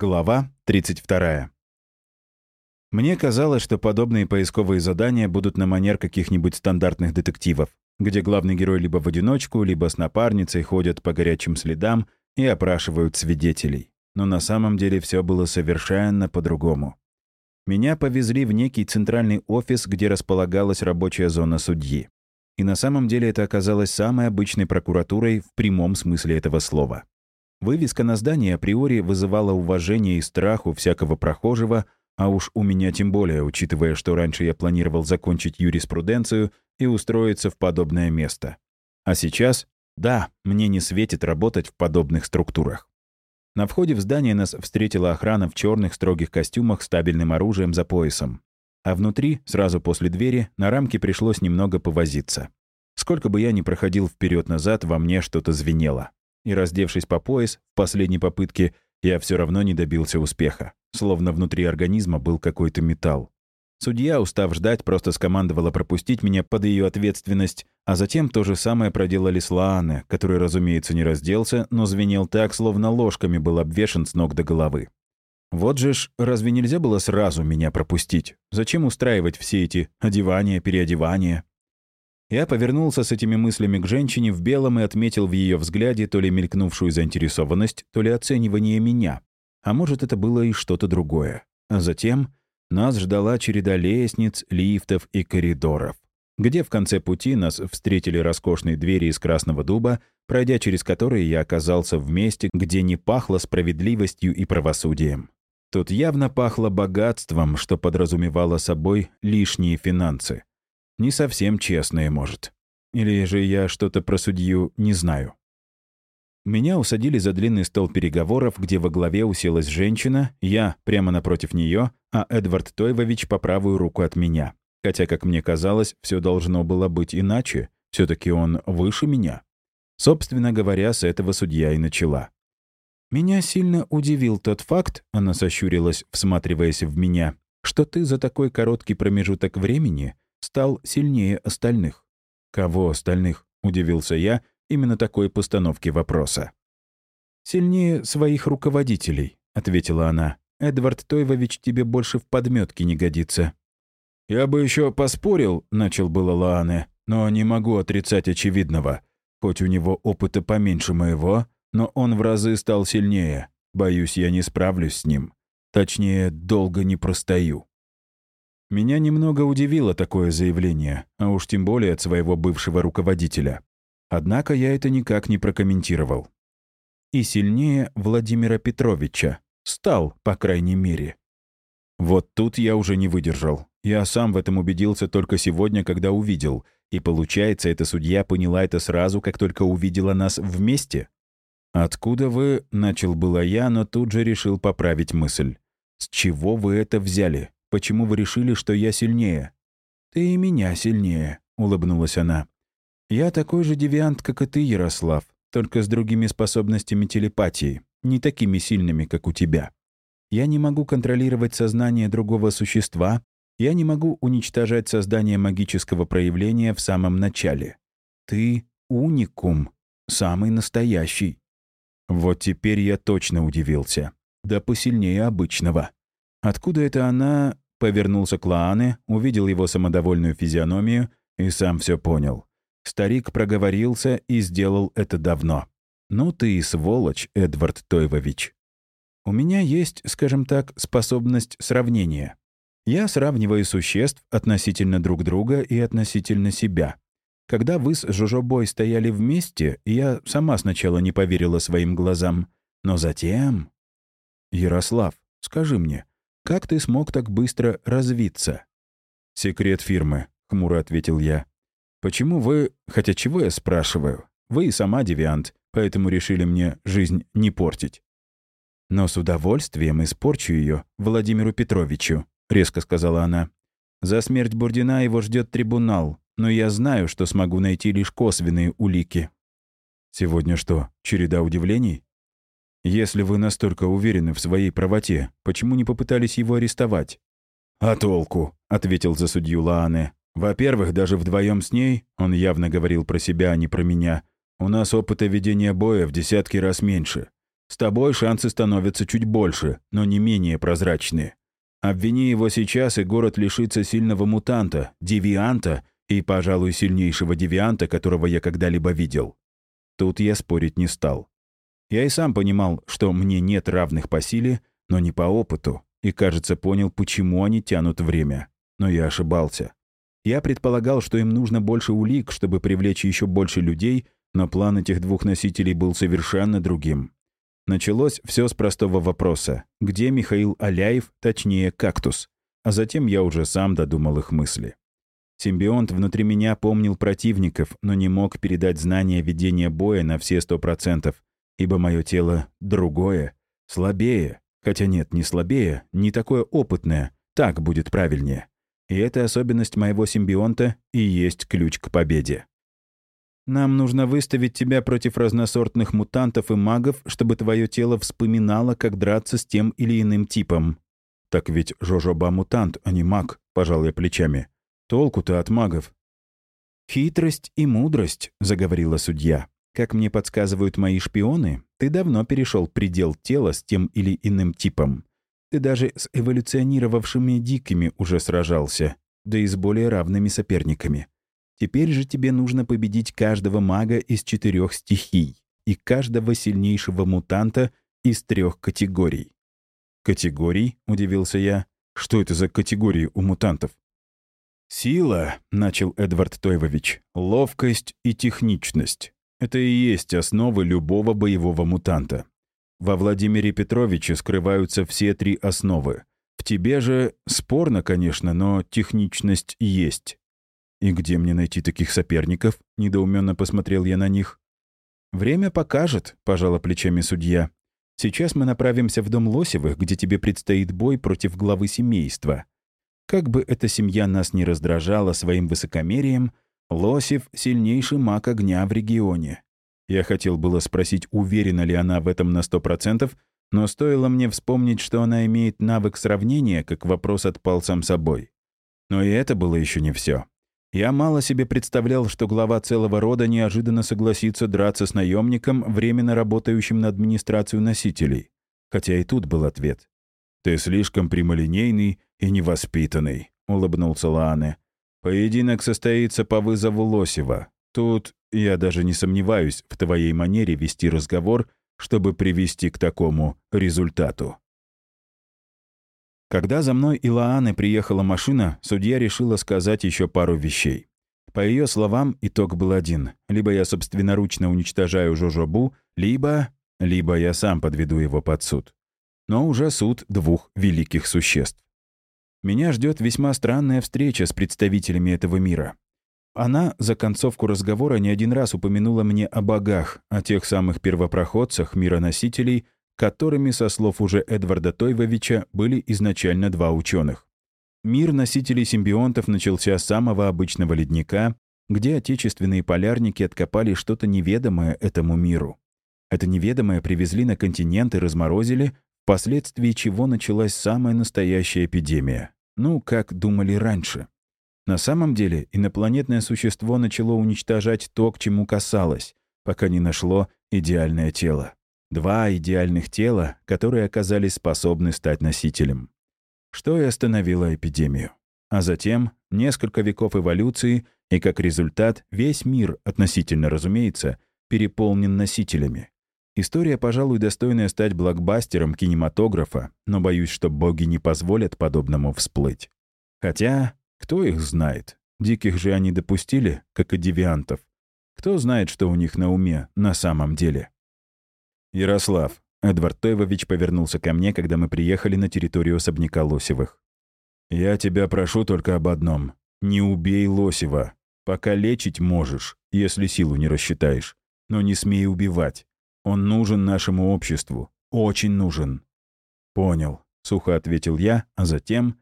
Глава 32. Мне казалось, что подобные поисковые задания будут на манер каких-нибудь стандартных детективов, где главный герой либо в одиночку, либо с напарницей ходят по горячим следам и опрашивают свидетелей. Но на самом деле все было совершенно по-другому. Меня повезли в некий центральный офис, где располагалась рабочая зона судьи. И на самом деле это оказалось самой обычной прокуратурой в прямом смысле этого слова. Вывеска на здании априори вызывала уважение и страх у всякого прохожего, а уж у меня тем более, учитывая, что раньше я планировал закончить юриспруденцию и устроиться в подобное место. А сейчас, да, мне не светит работать в подобных структурах. На входе в здание нас встретила охрана в черных строгих костюмах с табельным оружием за поясом. А внутри, сразу после двери, на рамке пришлось немного повозиться. Сколько бы я ни проходил вперед назад во мне что-то звенело и, раздевшись по пояс, в последней попытке, я все равно не добился успеха. Словно внутри организма был какой-то металл. Судья, устав ждать, просто скомандовала пропустить меня под ее ответственность, а затем то же самое проделали с Лаане, который, разумеется, не разделся, но звенел так, словно ложками был обвешан с ног до головы. Вот же ж, разве нельзя было сразу меня пропустить? Зачем устраивать все эти одевания, переодевания? Я повернулся с этими мыслями к женщине в белом и отметил в ее взгляде то ли мелькнувшую заинтересованность, то ли оценивание меня. А может, это было и что-то другое. А затем нас ждала череда лестниц, лифтов и коридоров, где в конце пути нас встретили роскошные двери из красного дуба, пройдя через которые я оказался в месте, где не пахло справедливостью и правосудием. Тут явно пахло богатством, что подразумевало собой лишние финансы. Не совсем честные, может. Или же я что-то про судью не знаю. Меня усадили за длинный стол переговоров, где во главе уселась женщина, я прямо напротив нее, а Эдвард Тойвович по правую руку от меня. Хотя, как мне казалось, все должно было быть иначе. все таки он выше меня. Собственно говоря, с этого судья и начала. «Меня сильно удивил тот факт», — она сощурилась, всматриваясь в меня, «что ты за такой короткий промежуток времени стал сильнее остальных. «Кого остальных?» — удивился я именно такой постановке вопроса. «Сильнее своих руководителей», — ответила она. «Эдвард Тойвович тебе больше в подметке не годится». «Я бы еще поспорил», — начал было Лаане, «но не могу отрицать очевидного. Хоть у него опыта поменьше моего, но он в разы стал сильнее. Боюсь, я не справлюсь с ним. Точнее, долго не простою». Меня немного удивило такое заявление, а уж тем более от своего бывшего руководителя. Однако я это никак не прокомментировал. И сильнее Владимира Петровича. Стал, по крайней мере. Вот тут я уже не выдержал. Я сам в этом убедился только сегодня, когда увидел. И получается, эта судья поняла это сразу, как только увидела нас вместе. «Откуда вы?» — начал было я, но тут же решил поправить мысль. «С чего вы это взяли? Почему вы решили, что я сильнее?» «Ты и меня сильнее», — улыбнулась она. «Я такой же девиант, как и ты, Ярослав, только с другими способностями телепатии, не такими сильными, как у тебя. Я не могу контролировать сознание другого существа, я не могу уничтожать создание магического проявления в самом начале. Ты — уникум, самый настоящий». Вот теперь я точно удивился. Да посильнее обычного. Откуда это она повернулся к Лаане, увидел его самодовольную физиономию и сам все понял. Старик проговорился и сделал это давно. «Ну ты и сволочь, Эдвард Тойвович. У меня есть, скажем так, способность сравнения. Я сравниваю существ относительно друг друга и относительно себя. Когда вы с Жожобой стояли вместе, я сама сначала не поверила своим глазам, но затем... Ярослав, скажи мне, как ты смог так быстро развиться?» «Секрет фирмы», — хмуро ответил я. «Почему вы... Хотя чего я спрашиваю? Вы и сама девиант, поэтому решили мне жизнь не портить». «Но с удовольствием испорчу ее Владимиру Петровичу», — резко сказала она. «За смерть Бурдина его ждет трибунал, но я знаю, что смогу найти лишь косвенные улики». «Сегодня что, череда удивлений?» Если вы настолько уверены в своей правоте, почему не попытались его арестовать?» «А толку?» — ответил за судью Лаане. «Во-первых, даже вдвоем с ней, он явно говорил про себя, а не про меня, у нас опыта ведения боя в десятки раз меньше. С тобой шансы становятся чуть больше, но не менее прозрачные. Обвини его сейчас, и город лишится сильного мутанта, девианта и, пожалуй, сильнейшего девианта, которого я когда-либо видел. Тут я спорить не стал. Я и сам понимал, что мне нет равных по силе, но не по опыту, и, кажется, понял, почему они тянут время. Но я ошибался. Я предполагал, что им нужно больше улик, чтобы привлечь еще больше людей, но план этих двух носителей был совершенно другим. Началось все с простого вопроса. Где Михаил Аляев, точнее, кактус? А затем я уже сам додумал их мысли. Симбионт внутри меня помнил противников, но не мог передать знания ведения боя на все сто процентов, ибо мое тело другое, слабее. Хотя нет, не слабее, не такое опытное. Так будет правильнее. И эта особенность моего симбионта и есть ключ к победе. Нам нужно выставить тебя против разносортных мутантов и магов, чтобы твое тело вспоминало, как драться с тем или иным типом. Так ведь Жожоба мутант, а не маг, пожал я плечами. Толку-то от магов. Хитрость и мудрость, заговорила судья. Как мне подсказывают мои шпионы, ты давно перешел предел тела с тем или иным типом. Ты даже с эволюционировавшими дикими уже сражался, да и с более равными соперниками. Теперь же тебе нужно победить каждого мага из четырех стихий и каждого сильнейшего мутанта из трех категорий. «Категорий?» — удивился я. «Что это за категории у мутантов?» «Сила», — начал Эдвард Тойвович, — «ловкость и техничность. Это и есть основы любого боевого мутанта. Во Владимире Петровиче скрываются все три основы. В тебе же спорно, конечно, но техничность есть. «И где мне найти таких соперников?» — недоуменно посмотрел я на них. «Время покажет», — пожала плечами судья. «Сейчас мы направимся в дом Лосевых, где тебе предстоит бой против главы семейства. Как бы эта семья нас не раздражала своим высокомерием, Лосев — сильнейший маг огня в регионе. Я хотел было спросить, уверена ли она в этом на сто процентов, но стоило мне вспомнить, что она имеет навык сравнения, как вопрос отпал сам собой. Но и это было еще не все. Я мало себе представлял, что глава целого рода неожиданно согласится драться с наемником, временно работающим на администрацию носителей. Хотя и тут был ответ. «Ты слишком прямолинейный и невоспитанный», — улыбнулся Лаане. «Поединок состоится по вызову Лосева. Тут я даже не сомневаюсь в твоей манере вести разговор, чтобы привести к такому результату». Когда за мной и Лааны приехала машина, судья решила сказать еще пару вещей. По ее словам, итог был один. Либо я собственноручно уничтожаю Жожобу, либо... либо я сам подведу его под суд. Но уже суд двух великих существ. Меня ждет весьма странная встреча с представителями этого мира. Она за концовку разговора не один раз упомянула мне о богах, о тех самых первопроходцах, мироносителей, которыми, со слов уже Эдварда Тойвовича, были изначально два ученых. Мир носителей симбионтов начался с самого обычного ледника, где отечественные полярники откопали что-то неведомое этому миру. Это неведомое привезли на континент и разморозили, впоследствии чего началась самая настоящая эпидемия. Ну, как думали раньше. На самом деле инопланетное существо начало уничтожать то, к чему касалось, пока не нашло идеальное тело. Два идеальных тела, которые оказались способны стать носителем. Что и остановило эпидемию. А затем несколько веков эволюции, и как результат весь мир, относительно разумеется, переполнен носителями. История, пожалуй, достойная стать блокбастером кинематографа, но боюсь, что боги не позволят подобному всплыть. Хотя, кто их знает? Диких же они допустили, как и девиантов. Кто знает, что у них на уме на самом деле? «Ярослав», — Эдвард Тойвович повернулся ко мне, когда мы приехали на территорию особняка Лосевых. «Я тебя прошу только об одном. Не убей Лосева. Пока лечить можешь, если силу не рассчитаешь. Но не смей убивать. Он нужен нашему обществу. Очень нужен». «Понял», — сухо ответил я, а затем...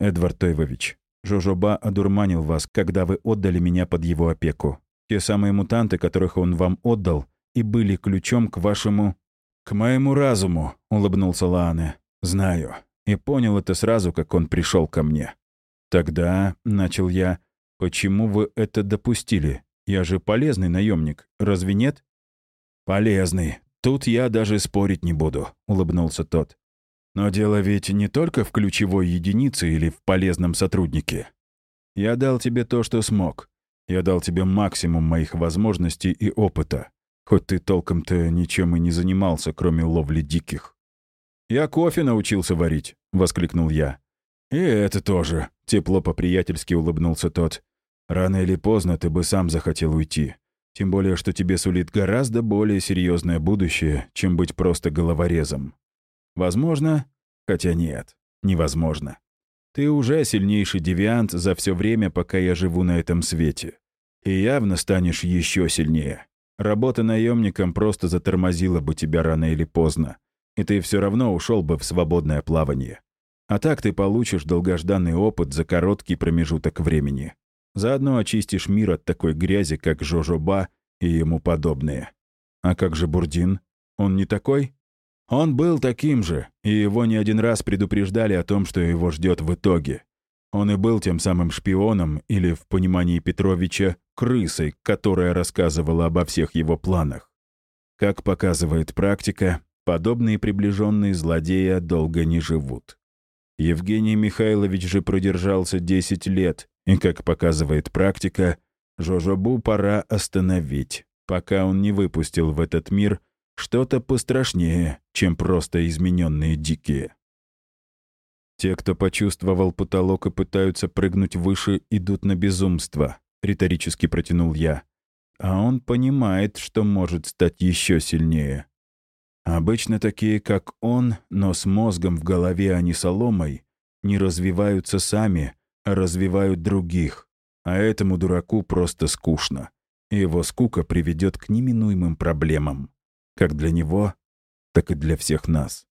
«Эдвард Тойвович, Жожоба одурманил вас, когда вы отдали меня под его опеку. Те самые мутанты, которых он вам отдал, и были ключом к вашему...» «К моему разуму», — улыбнулся Лаане. «Знаю. И понял это сразу, как он пришел ко мне». «Тогда», — начал я, — «почему вы это допустили? Я же полезный наемник, разве нет?» «Полезный», тут я даже спорить не буду», — улыбнулся тот. «Но дело ведь не только в ключевой единице или в полезном сотруднике. Я дал тебе то, что смог. Я дал тебе максимум моих возможностей и опыта, хоть ты толком-то ничем и не занимался, кроме ловли диких». «Я кофе научился варить», — воскликнул я. «И это тоже», — тепло по-приятельски улыбнулся тот. «Рано или поздно ты бы сам захотел уйти. Тем более, что тебе сулит гораздо более серьезное будущее, чем быть просто головорезом. Возможно, хотя нет, невозможно. Ты уже сильнейший девиант за все время, пока я живу на этом свете. И явно станешь еще сильнее. Работа наемником просто затормозила бы тебя рано или поздно, и ты все равно ушел бы в свободное плавание. А так ты получишь долгожданный опыт за короткий промежуток времени. Заодно очистишь мир от такой грязи, как Жожоба и ему подобные. А как же Бурдин? Он не такой? Он был таким же, и его не один раз предупреждали о том, что его ждет в итоге. Он и был тем самым шпионом, или, в понимании Петровича, крысой, которая рассказывала обо всех его планах. Как показывает практика, подобные приближенные злодея долго не живут. Евгений Михайлович же продержался 10 лет, и, как показывает практика, Жожобу пора остановить, пока он не выпустил в этот мир что-то пострашнее, чем просто измененные дикие. Те, кто почувствовал потолок и пытаются прыгнуть выше, идут на безумство, риторически протянул я. А он понимает, что может стать еще сильнее. Обычно такие, как он, но с мозгом в голове, а не соломой, не развиваются сами, развивают других. А этому дураку просто скучно. И его скука приведет к неминуемым проблемам. Как для него, так и для всех нас.